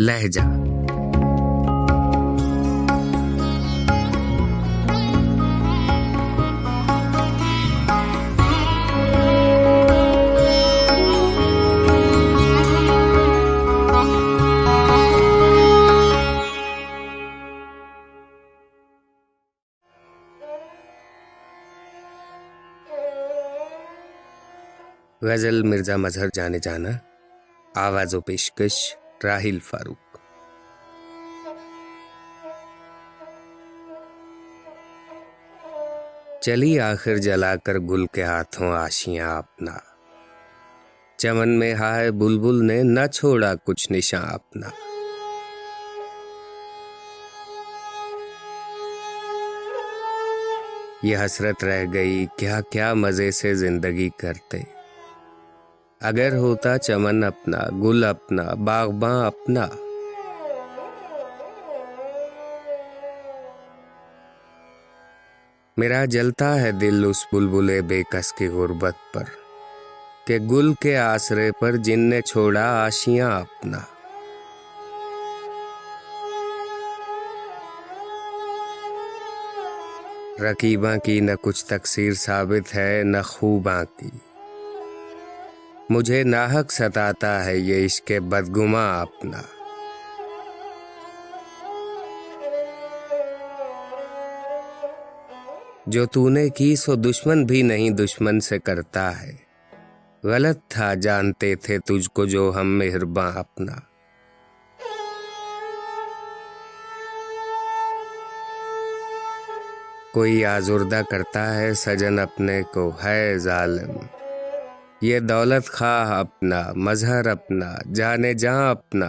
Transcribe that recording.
لہجہ۔ غزل مرزا مظہر جانے جانا آواز و پیشکش۔ راہیل فاروق۔ چلی آخر جلا کر گل کے ہاتھوں آشیاں اپنا۔ چمن میں ہائے بلبل نے نہ چھوڑا کچھ نشاں اپنا۔ یہ حسرت رہ گئی، کیا کیا مزے سے زندگی کرتے۔ اگر ہوتا چمن اپنا، گل اپنا، باغباں اپنا۔ میرا جلتا ہے دل اس بلبلے بے کس کی غربت پر، کہ گل کے آسرے پر جن نے چھوڑا آشیاں اپنا۔ رقیباں کی نہ کچھ تقسیر ثابت ہے، نہ خوباں کی۔ مجھے ناحق ستاتا ہے یہ عشق بدگما اپنا۔ جو تو نے کی سو دشمن بھی نہیں دشمن سے کرتا ہے۔ غلط تھا، جانتے تھے تجھ کو جو ہم مہرباں اپنا۔ کوئی آزردہ کرتا ہے سجن اپنے کو، ہے ظالم۔ یہ دولت خواہ اپنا مظہر اپنا جانے جاں اپنا۔